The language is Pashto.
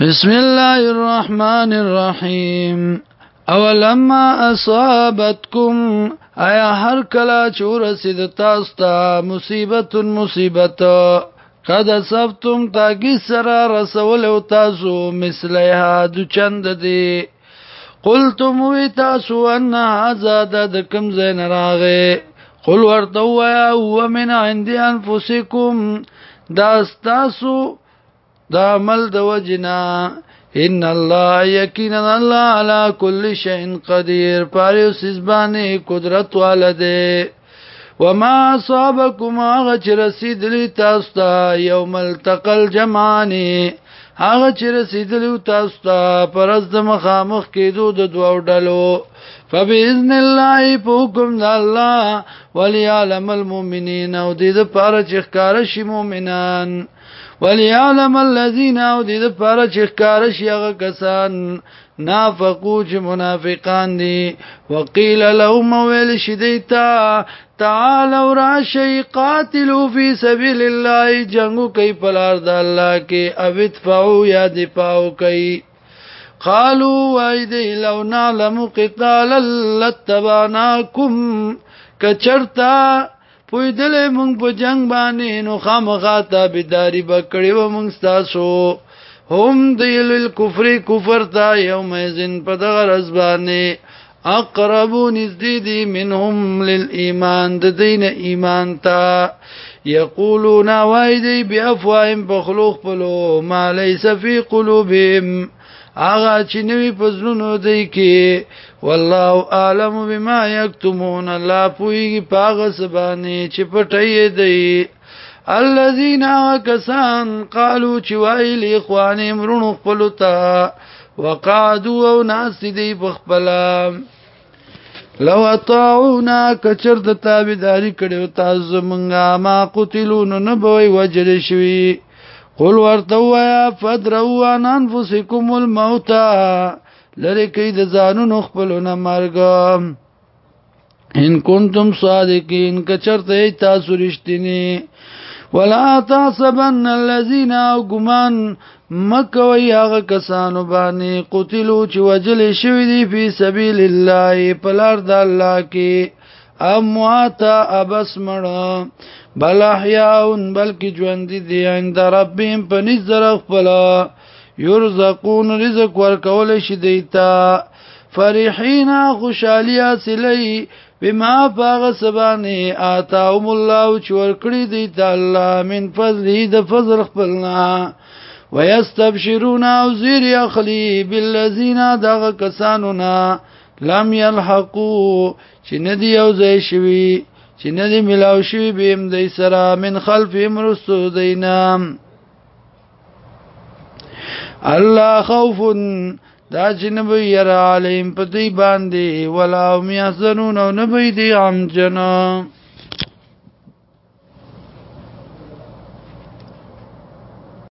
بسم الله الرحمن الرحیم اولما اصابتکم ایا هر کلا چور سید تاسو ته مصیبت مصیبت قد صفتم تاګی سره رسول او تاسو مثله د چند دی قلتم وی تاسو ان هذا د کم زین راغه قل ورته وایا هو من عند انفسکم دا تاسو دا عمل د وجنا ان الله یقینا الله علی کل شیء قدیر پاره سزبانه قدرت والده وما اصابكم اغچ رسیدلی تاسو ته یوم التقل جمعانی اغچ رسیدلی تاسو ته پرز د مخامخ کېدو د دوو ډلو فباذن الله پوکم د الله وليعلم المؤمنین او دې د پاره چې ښکار شي مؤمنان وليعلم الذين او دې لپاره چې ښکار شي هغه کسان نافقو چې منافقان دي وقيل لهم ويل شديتا تعالوا راشي قاتلوا في سبيل الله جنگو کوي پلار د الله کې او ادفعوا يا دفاعو کوي قالوا وايدي لو نعلم قتالا لاتبعناكم کچرتا پوی دلې مونږ په جنگ باندې نو خامخا تابعداري بکړی و مونږ تاسو هم دیل الكفر کفر تا یوم ازن په دغه رزبانه اقربو نزدی دی منهم للایمان د دین ایمان تا یقولون وایدی بافواهم بخلوق پلو ما ليس فی قلوبهم هغه چې نوی پزلونو دی کې والله عالم بما یکتمون الله پویږي پاغه سبانه چې پټي دی الذين وكسان قالوا چې وایل اخوان امرونو خپل ته وقعدوا او ناس دی بخپلا لو اطاعونا کچر د تابعداري کړو تاسو مونږه ما قتلون نه بوي وجل شوي قل ورتوا يا فدروا عن انفسكم الموت لری کوي د ځانونو خپلونه مرګ ان کنتم صادقین کچرته تاسو رښتینی ولا تحسبن الذين غمان مکوي هغه کسانو باندې قتلوا چې وجل شوی دی په سبیل الله په لار د الله کې امواتا ابس مړه بل احیاون بلکی ژوند دي عند ربهم پنځ در خپل يرزقون رزق ورکول شي دیتا فرحینا خوشالیا سلی بما پاغ سبانی آتاهم الله چور کړی دیتا الله من فضله د فضل خپلنا ويستبشرون او زیر اخلی بالذین دغ کسانونا لم يلحقو چې ندی او ځای شوی چې ندی ملاو شوی بیم دی سره من خلف امرستو دینام الله خوف دا جنب ير عليهم پدی باندې ولا هم يحزنون او نبي دي عم جنا